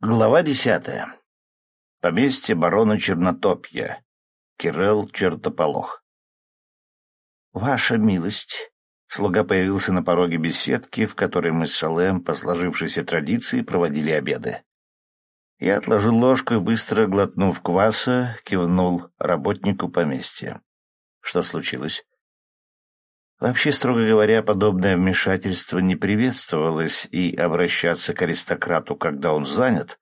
Глава десятая. Поместье барона Чернотопья. Кирилл Чертополох. «Ваша милость!» Слуга появился на пороге беседки, в которой мы с Салем, по сложившейся традиции, проводили обеды. Я отложил ложку и, быстро глотнув кваса, кивнул работнику поместья. Что случилось? Вообще, строго говоря, подобное вмешательство не приветствовалось, и обращаться к аристократу, когда он занят,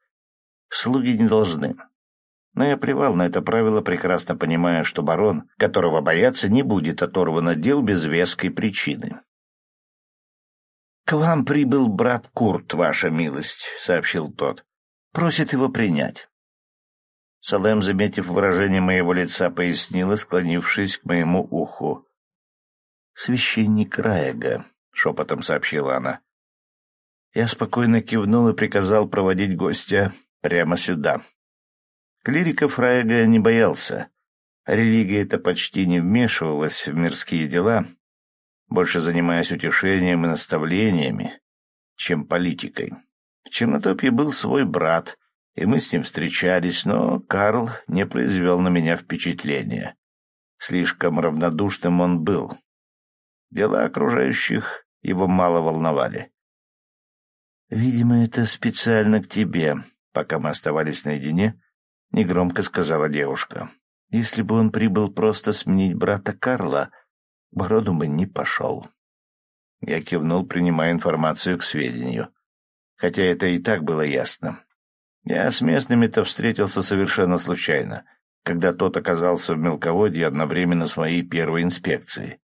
слуги не должны. Но я плевал на это правило, прекрасно понимая, что барон, которого бояться, не будет оторван от дел без веской причины. «К вам прибыл брат Курт, ваша милость», — сообщил тот. «Просит его принять». Салем, заметив выражение моего лица, пояснила, склонившись к моему уху священник Раега», — шепотом сообщила она. Я спокойно кивнул и приказал проводить гостя прямо сюда. Клириков Раега не боялся. Религия это почти не вмешивалась в мирские дела, больше занимаясь утешением и наставлениями, чем политикой. В Чернотопье был свой брат, и мы с ним встречались, но Карл не произвел на меня впечатления. Слишком равнодушным он был. Дела окружающих его мало волновали. «Видимо, это специально к тебе», — пока мы оставались наедине, — негромко сказала девушка. «Если бы он прибыл просто сменить брата Карла, Бороду бы не пошел». Я кивнул, принимая информацию к сведению. Хотя это и так было ясно. Я с местными-то встретился совершенно случайно, когда тот оказался в мелководье одновременно с моей первой инспекцией.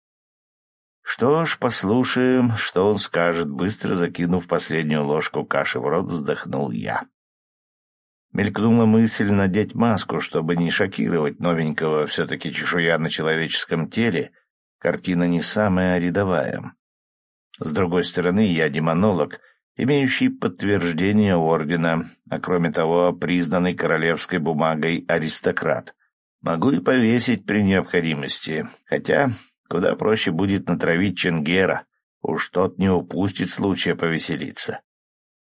Что ж, послушаем, что он скажет, быстро закинув последнюю ложку каши в рот, вздохнул я. Мелькнула мысль надеть маску, чтобы не шокировать новенького, все-таки чешуя на человеческом теле, картина не самая рядовая. С другой стороны, я демонолог, имеющий подтверждение ордена, а кроме того, признанный королевской бумагой аристократ. Могу и повесить при необходимости, хотя Куда проще будет натравить Ченгера, уж тот не упустит случая повеселиться.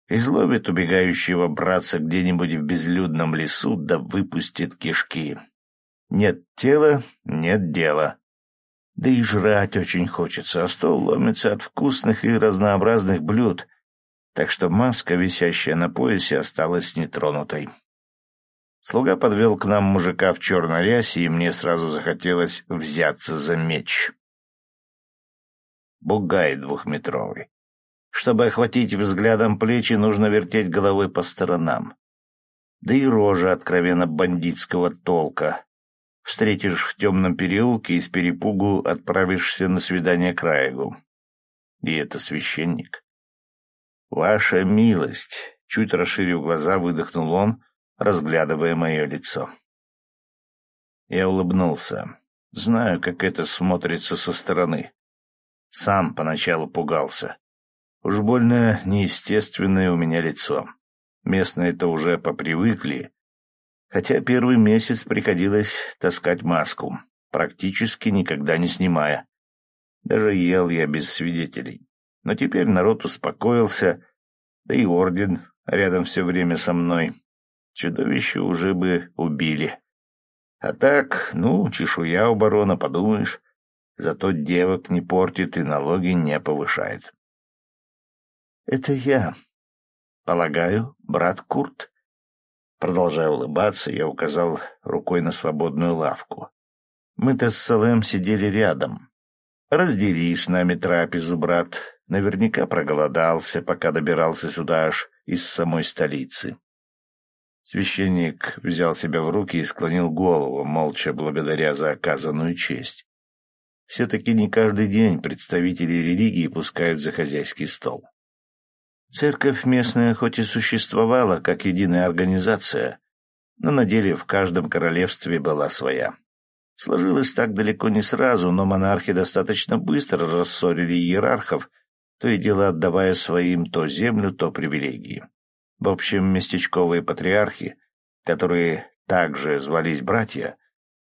Изловит убегающего братца где-нибудь в безлюдном лесу, да выпустит кишки. Нет тела — нет дела. Да и жрать очень хочется, а стол ломится от вкусных и разнообразных блюд, так что маска, висящая на поясе, осталась нетронутой. Слуга подвел к нам мужика в черной рясе, и мне сразу захотелось взяться за меч бугай двухметровый. Чтобы охватить взглядом плечи, нужно вертеть головой по сторонам. Да и рожа откровенно бандитского толка. Встретишь в темном переулке и с перепугу отправишься на свидание к Раегу. И это священник. «Ваша милость!» — чуть расширив глаза, выдохнул он, разглядывая мое лицо. Я улыбнулся. Знаю, как это смотрится со стороны. Сам поначалу пугался. Уж больно неестественное у меня лицо. Местные-то уже попривыкли. Хотя первый месяц приходилось таскать маску, практически никогда не снимая. Даже ел я без свидетелей. Но теперь народ успокоился, да и орден рядом все время со мной. Чудовище уже бы убили. А так, ну, чешуя у барона, подумаешь. Зато девок не портит и налоги не повышает. «Это я. Полагаю, брат Курт?» Продолжая улыбаться, я указал рукой на свободную лавку. Мы-то с Салем сидели рядом. «Раздели с нами трапезу, брат. Наверняка проголодался, пока добирался сюда аж из самой столицы». Священник взял себя в руки и склонил голову, молча благодаря за оказанную честь. Все-таки не каждый день представители религии пускают за хозяйский стол. Церковь местная хоть и существовала как единая организация, но на деле в каждом королевстве была своя. Сложилось так далеко не сразу, но монархи достаточно быстро рассорили иерархов, то и дело отдавая своим то землю, то привилегии. В общем, местечковые патриархи, которые также звались братья,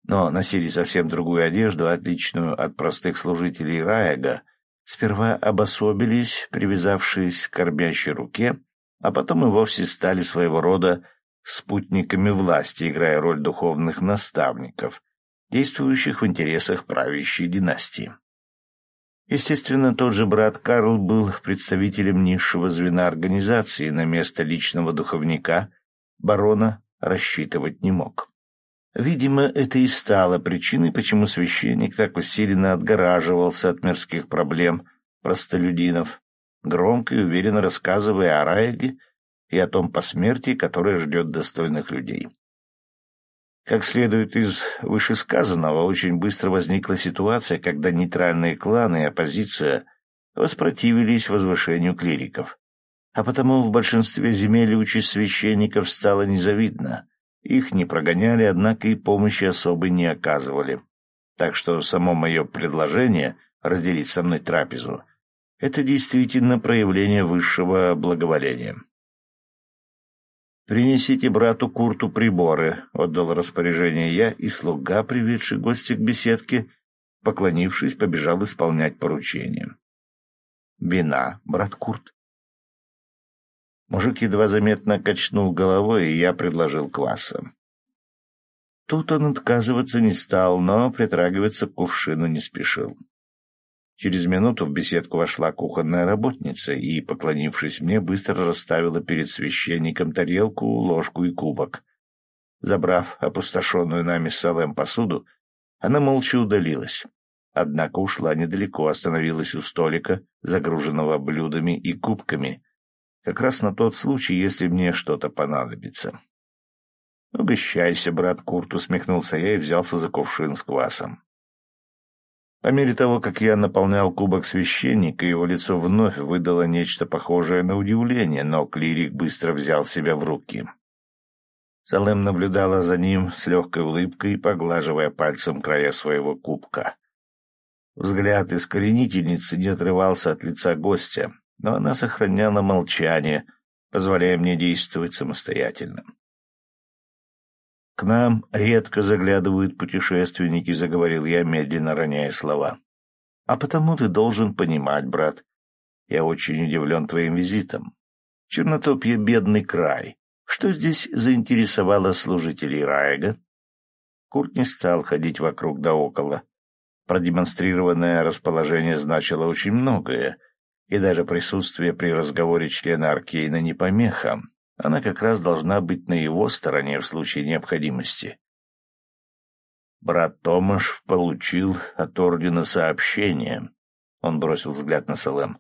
но носили совсем другую одежду, отличную от простых служителей Раега, сперва обособились, привязавшись к кормящей руке, а потом и вовсе стали своего рода спутниками власти, играя роль духовных наставников, действующих в интересах правящей династии. Естественно, тот же брат Карл был представителем низшего звена организации, на место личного духовника барона рассчитывать не мог. Видимо, это и стало причиной, почему священник так усиленно отгораживался от мирских проблем простолюдинов, громко и уверенно рассказывая о Раеге и о том посмертии, которое ждет достойных людей. Как следует из вышесказанного, очень быстро возникла ситуация, когда нейтральные кланы и оппозиция воспротивились возвышению клириков. А потому в большинстве земель участь священников стала незавидна. Их не прогоняли, однако и помощи особой не оказывали. Так что само мое предложение разделить со мной трапезу — это действительно проявление высшего благоволения. «Принесите брату Курту приборы», — отдал распоряжение я, и слуга, приведший гостя к беседке, поклонившись, побежал исполнять поручение. «Вина, брат Курт». Мужик едва заметно качнул головой, и я предложил кваса. Тут он отказываться не стал, но притрагиваться к кувшину не спешил. Через минуту в беседку вошла кухонная работница и, поклонившись мне, быстро расставила перед священником тарелку, ложку и кубок. Забрав опустошенную нами Салем посуду, она молча удалилась. Однако ушла недалеко, остановилась у столика, загруженного блюдами и кубками, как раз на тот случай, если мне что-то понадобится. «Угощайся, брат Курт», — усмехнулся я и взялся за кувшин с квасом. По мере того, как я наполнял кубок священника, его лицо вновь выдало нечто похожее на удивление, но клирик быстро взял себя в руки. Салем наблюдала за ним с легкой улыбкой, поглаживая пальцем края своего кубка. Взгляд искоренительницы не отрывался от лица гостя, но она сохраняла молчание, позволяя мне действовать самостоятельно. «К нам редко заглядывают путешественники», — заговорил я, медленно роняя слова. «А потому ты должен понимать, брат, я очень удивлен твоим визитом. Чернотопье — бедный край. Что здесь заинтересовало служителей Раега?» Курт не стал ходить вокруг да около. Продемонстрированное расположение значило очень многое, и даже присутствие при разговоре члена Аркейна не помеха, она как раз должна быть на его стороне в случае необходимости. Брат Томаш получил от ордена сообщение. Он бросил взгляд на Салем.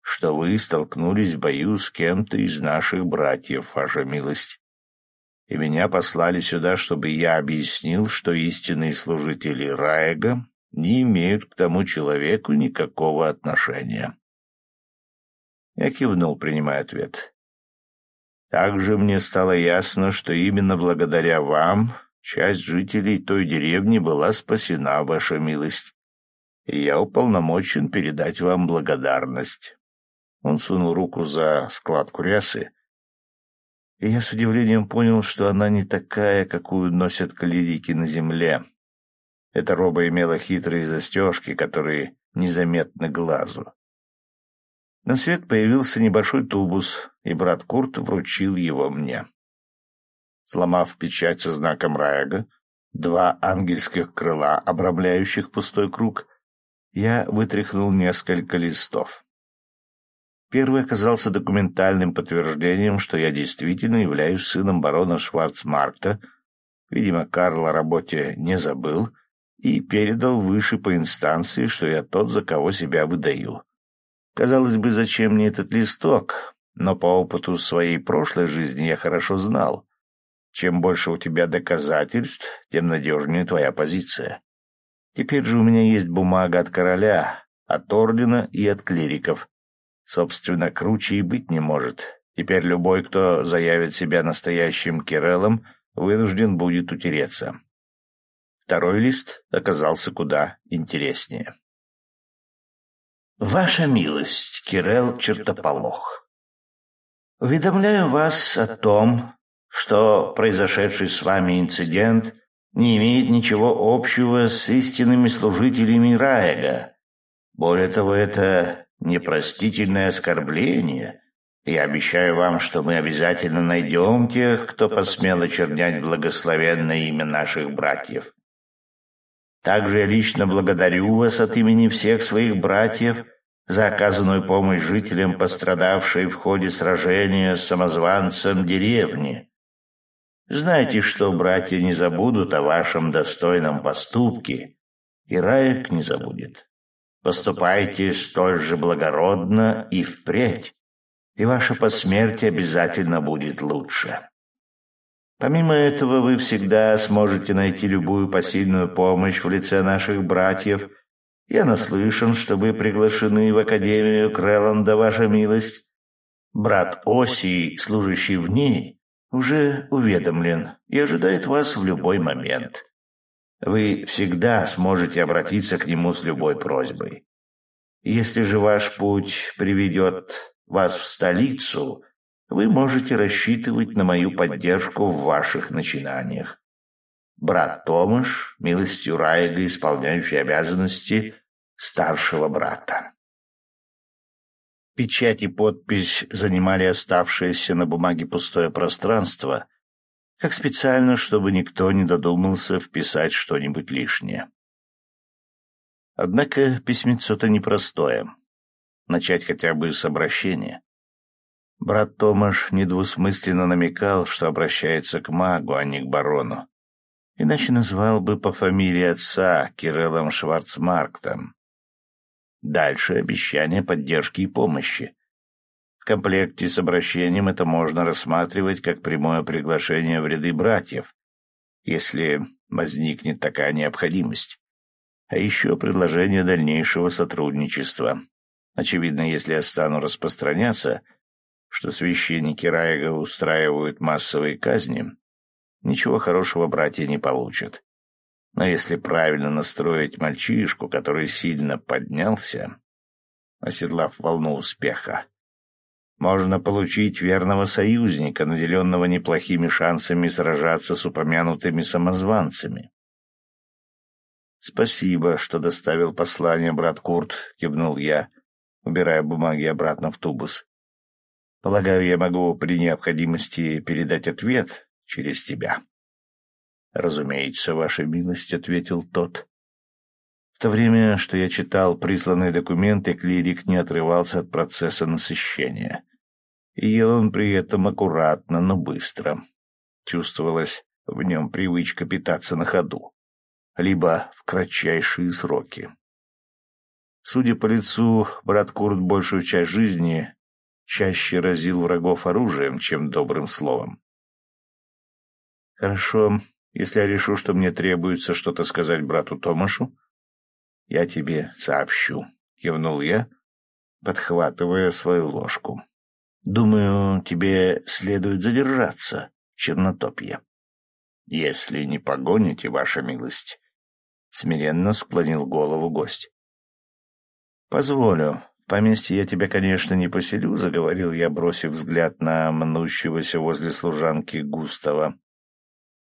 Что вы столкнулись в бою с кем-то из наших братьев, ваша милость. И меня послали сюда, чтобы я объяснил, что истинные служители Раега не имеют к тому человеку никакого отношения. Я кивнул, принимая ответ. Также мне стало ясно, что именно благодаря вам часть жителей той деревни была спасена, ваша милость, и я уполномочен передать вам благодарность. Он сунул руку за складку рясы, и я с удивлением понял, что она не такая, какую носят клирики на земле. Эта роба имела хитрые застежки, которые незаметны глазу. На свет появился небольшой тубус, и брат Курт вручил его мне. Сломав печать со знаком Раега, два ангельских крыла, обрамляющих пустой круг, я вытряхнул несколько листов. Первый оказался документальным подтверждением, что я действительно являюсь сыном барона Шварцмаркта. Видимо, Карл о работе не забыл и передал выше по инстанции, что я тот, за кого себя выдаю. Казалось бы, зачем мне этот листок? Но по опыту своей прошлой жизни я хорошо знал. Чем больше у тебя доказательств, тем надежнее твоя позиция. Теперь же у меня есть бумага от короля, от ордена и от клириков. Собственно, круче и быть не может. Теперь любой, кто заявит себя настоящим Киреллом, вынужден будет утереться. Второй лист оказался куда интереснее. Ваша милость, Кирелл Чертополох. Уведомляю вас о том, что произошедший с вами инцидент не имеет ничего общего с истинными служителями Раега. Более того, это непростительное оскорбление, Я обещаю вам, что мы обязательно найдем тех, кто посмел очернять благословенное имя наших братьев. Также я лично благодарю вас от имени всех своих братьев за оказанную помощь жителям, пострадавшей в ходе сражения с самозванцем деревни. Знайте, что братья не забудут о вашем достойном поступке, и Раек не забудет. Поступайте столь же благородно и впредь, и ваше посмертие обязательно будет лучше. Помимо этого, вы всегда сможете найти любую посильную помощь в лице наших братьев. Я наслышан, что вы приглашены в Академию Крэланда, ваша милость. Брат Оси, служащий в ней, уже уведомлен и ожидает вас в любой момент. Вы всегда сможете обратиться к нему с любой просьбой. Если же ваш путь приведет вас в столицу, вы можете рассчитывать на мою поддержку в ваших начинаниях. Брат Томаш, милостью Райга, исполняющий обязанности старшего брата. Печать и подпись занимали оставшееся на бумаге пустое пространство, как специально, чтобы никто не додумался вписать что-нибудь лишнее. Однако письмецо-то непростое. Начать хотя бы с обращения. Брат Томаш недвусмысленно намекал, что обращается к магу, а не к барону. Иначе назвал бы по фамилии отца Кириллом Шварцмарктом. Дальше обещание поддержки и помощи. В комплекте с обращением это можно рассматривать как прямое приглашение в ряды братьев, если возникнет такая необходимость. А еще предложение дальнейшего сотрудничества. Очевидно, если я стану распространяться — что священники Райга устраивают массовые казни, ничего хорошего братья не получат. Но если правильно настроить мальчишку, который сильно поднялся, оседлав волну успеха, можно получить верного союзника, наделенного неплохими шансами сражаться с упомянутыми самозванцами. «Спасибо, что доставил послание, брат Курт», — кивнул я, убирая бумаги обратно в тубус. Полагаю, я могу при необходимости передать ответ через тебя. Разумеется, ваша милость, ответил тот. В то время, что я читал присланные документы, клирик не отрывался от процесса насыщения. И ел он при этом аккуратно, но быстро. Чувствовалась в нем привычка питаться на ходу, либо в кратчайшие сроки. Судя по лицу, брат Курт большую часть жизни чаще разил врагов оружием, чем добрым словом. «Хорошо, если я решу, что мне требуется что-то сказать брату Томашу, я тебе сообщу», — кивнул я, подхватывая свою ложку. «Думаю, тебе следует задержаться в Чернотопье». «Если не погоните, ваша милость», — смиренно склонил голову гость. «Позволю, поместье я тебя, конечно, не поселю», — заговорил я, бросив взгляд на мнущегося возле служанки Густава.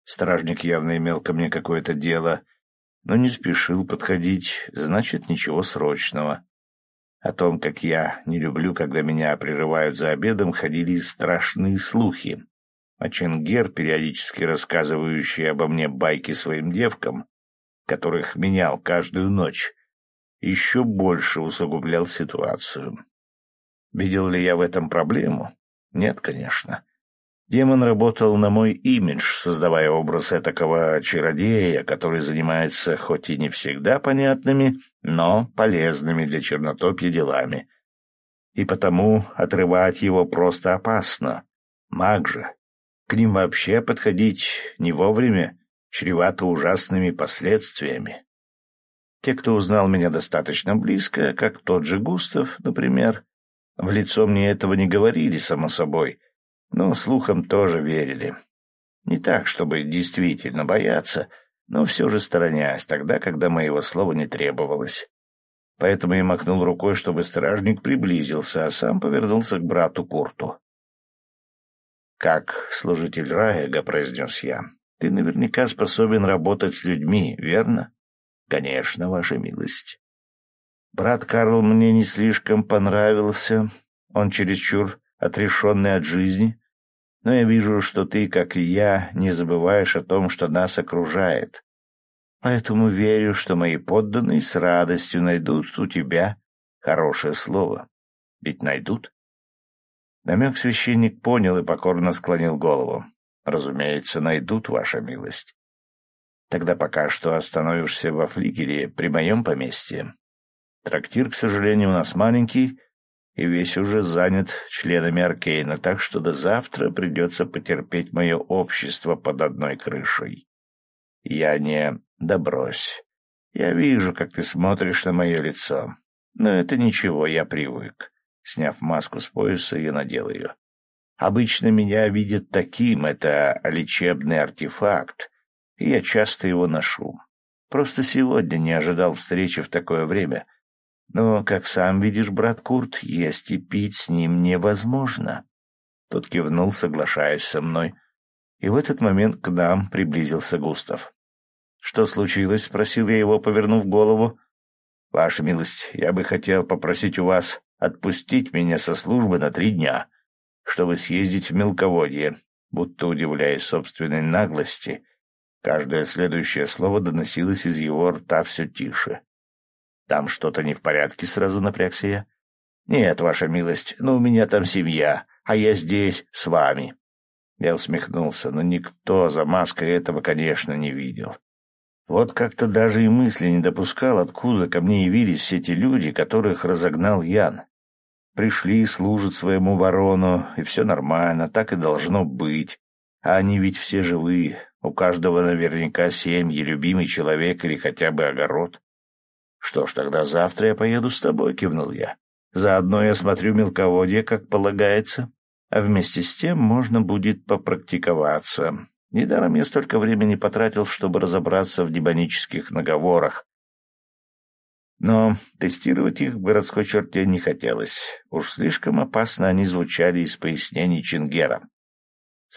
Стражник явно имел ко мне какое-то дело, но не спешил подходить, значит, ничего срочного. О том, как я не люблю, когда меня прерывают за обедом, ходили страшные слухи. А Ченгер, периодически рассказывающий обо мне байки своим девкам, которых менял каждую ночь, еще больше усугублял ситуацию. Видел ли я в этом проблему? Нет, конечно. Демон работал на мой имидж, создавая образ этакого чародея, который занимается хоть и не всегда понятными, но полезными для чернотопья делами. И потому отрывать его просто опасно. Маг же. К ним вообще подходить не вовремя чревато ужасными последствиями. Те, кто узнал меня достаточно близко, как тот же Густав, например, в лицо мне этого не говорили, само собой, но слухам тоже верили. Не так, чтобы действительно бояться, но все же сторонясь тогда, когда моего слова не требовалось. Поэтому я махнул рукой, чтобы стражник приблизился, а сам повернулся к брату Курту. «Как служитель Раега», — произнес я, — «ты наверняка способен работать с людьми, верно?» Конечно, ваша милость. Брат Карл мне не слишком понравился. Он чересчур отрешенный от жизни, но я вижу, что ты, как и я, не забываешь о том, что нас окружает. Поэтому верю, что мои подданные с радостью найдут у тебя хорошее слово. Ведь найдут? Намек священник понял и покорно склонил голову. Разумеется, найдут, ваша милость. Тогда пока что остановишься во флигеле при моем поместье. Трактир, к сожалению, у нас маленький, и весь уже занят членами Аркейна, так что до завтра придется потерпеть мое общество под одной крышей. Я не... Да брось. Я вижу, как ты смотришь на мое лицо. Но это ничего, я привык. Сняв маску с пояса, я надел ее. Обычно меня видят таким, это лечебный артефакт, и я часто его ношу. Просто сегодня не ожидал встречи в такое время. Но, как сам видишь, брат Курт, есть и пить с ним невозможно. Тот кивнул, соглашаясь со мной. И в этот момент к нам приблизился Густав. «Что случилось?» — спросил я его, повернув голову. «Ваша милость, я бы хотел попросить у вас отпустить меня со службы на три дня, чтобы съездить в мелководье», будто удивляясь собственной наглости — Каждое следующее слово доносилось из его рта все тише. «Там что-то не в порядке?» — сразу напрягся я. «Нет, ваша милость, но у меня там семья, а я здесь с вами». Я усмехнулся, но никто за маской этого, конечно, не видел. Вот как-то даже и мысли не допускал, откуда ко мне явились все эти люди, которых разогнал Ян. Пришли, служат своему ворону, и все нормально, так и должно быть. А они ведь все живые, у каждого наверняка семьи, любимый человек или хотя бы огород. Что ж, тогда завтра я поеду с тобой, кивнул я. Заодно я смотрю мелководье, как полагается, а вместе с тем можно будет попрактиковаться. Недаром я столько времени потратил, чтобы разобраться в демонических наговорах. Но тестировать их в городской черте не хотелось. Уж слишком опасно они звучали из пояснений Чингера.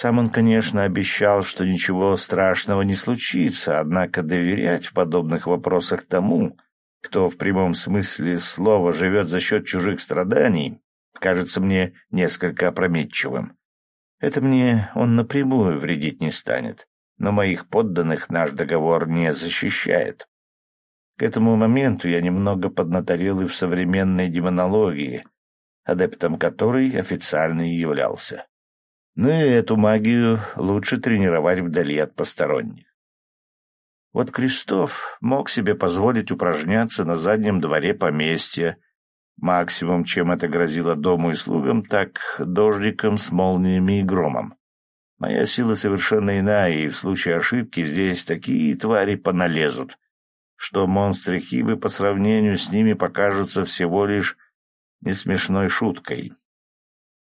Сам он, конечно, обещал, что ничего страшного не случится, однако доверять в подобных вопросах тому, кто в прямом смысле слова живет за счет чужих страданий, кажется мне несколько опрометчивым. Это мне он напрямую вредить не станет, но моих подданных наш договор не защищает. К этому моменту я немного поднаторел и в современной демонологии, адептом которой официально и являлся. Ну и эту магию лучше тренировать вдали от посторонних. Вот Крестов мог себе позволить упражняться на заднем дворе поместья, максимум, чем это грозило дому и слугам, так дождиком с молниями и громом. Моя сила совершенно иная, и в случае ошибки здесь такие твари поналезут, что монстры Хибы по сравнению с ними покажутся всего лишь несмешной шуткой.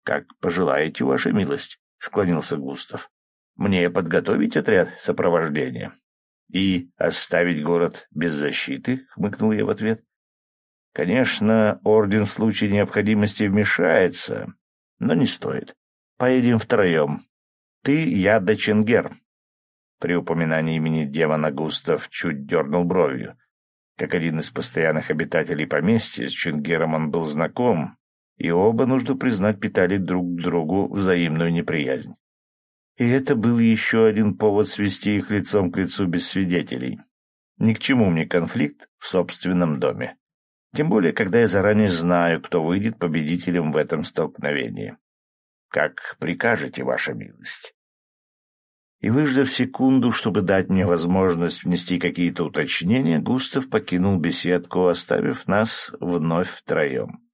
«Как пожелаете, ваша милость», — склонился Густав. «Мне подготовить отряд сопровождения?» «И оставить город без защиты?» — хмыкнул я в ответ. «Конечно, орден в случае необходимости вмешается, но не стоит. Поедем втроем. Ты, я да Ченгер». При упоминании имени демона Густав чуть дернул бровью. Как один из постоянных обитателей поместья, с Ченгером он был знаком, и оба, нужно признать, питали друг к другу взаимную неприязнь. И это был еще один повод свести их лицом к лицу без свидетелей. Ни к чему мне конфликт в собственном доме. Тем более, когда я заранее знаю, кто выйдет победителем в этом столкновении. Как прикажете, ваша милость. И выждав секунду, чтобы дать мне возможность внести какие-то уточнения, Густав покинул беседку, оставив нас вновь втроем.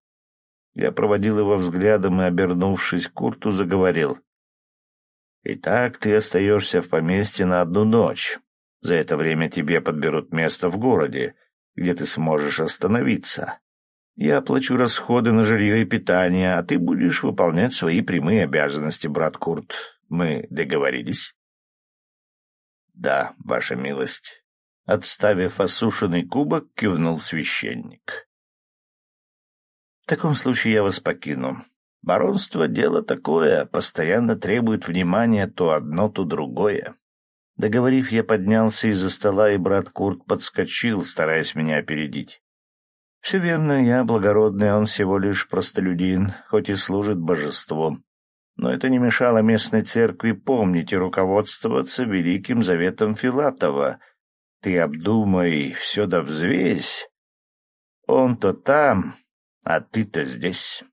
Я проводил его взглядом и, обернувшись к Курту, заговорил. «Итак, ты остаешься в поместье на одну ночь. За это время тебе подберут место в городе, где ты сможешь остановиться. Я оплачу расходы на жилье и питание, а ты будешь выполнять свои прямые обязанности, брат Курт. Мы договорились?» «Да, ваша милость». Отставив осушенный кубок, кивнул священник. Таком случае я вас покину. Баронство — дело такое, постоянно требует внимания то одно, то другое. Договорив, я поднялся из-за стола, и брат Курт подскочил, стараясь меня опередить. Все верно, я благородный, он всего лишь простолюдин, хоть и служит божеству. Но это не мешало местной церкви помнить и руководствоваться великим заветом Филатова. Ты обдумай, все да взвесь. Он-то там, а ты-то здесь.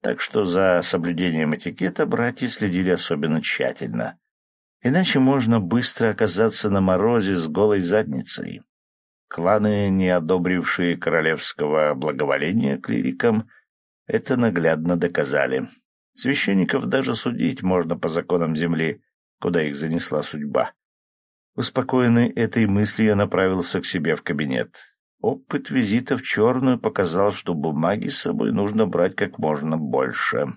Так что за соблюдением этикета братья следили особенно тщательно. Иначе можно быстро оказаться на морозе с голой задницей. Кланы, не одобрившие королевского благоволения клирикам, это наглядно доказали. Священников даже судить можно по законам земли, куда их занесла судьба. Успокоенный этой мыслью, я направился к себе в кабинет. Опыт визита в черную показал, что бумаги с собой нужно брать как можно больше.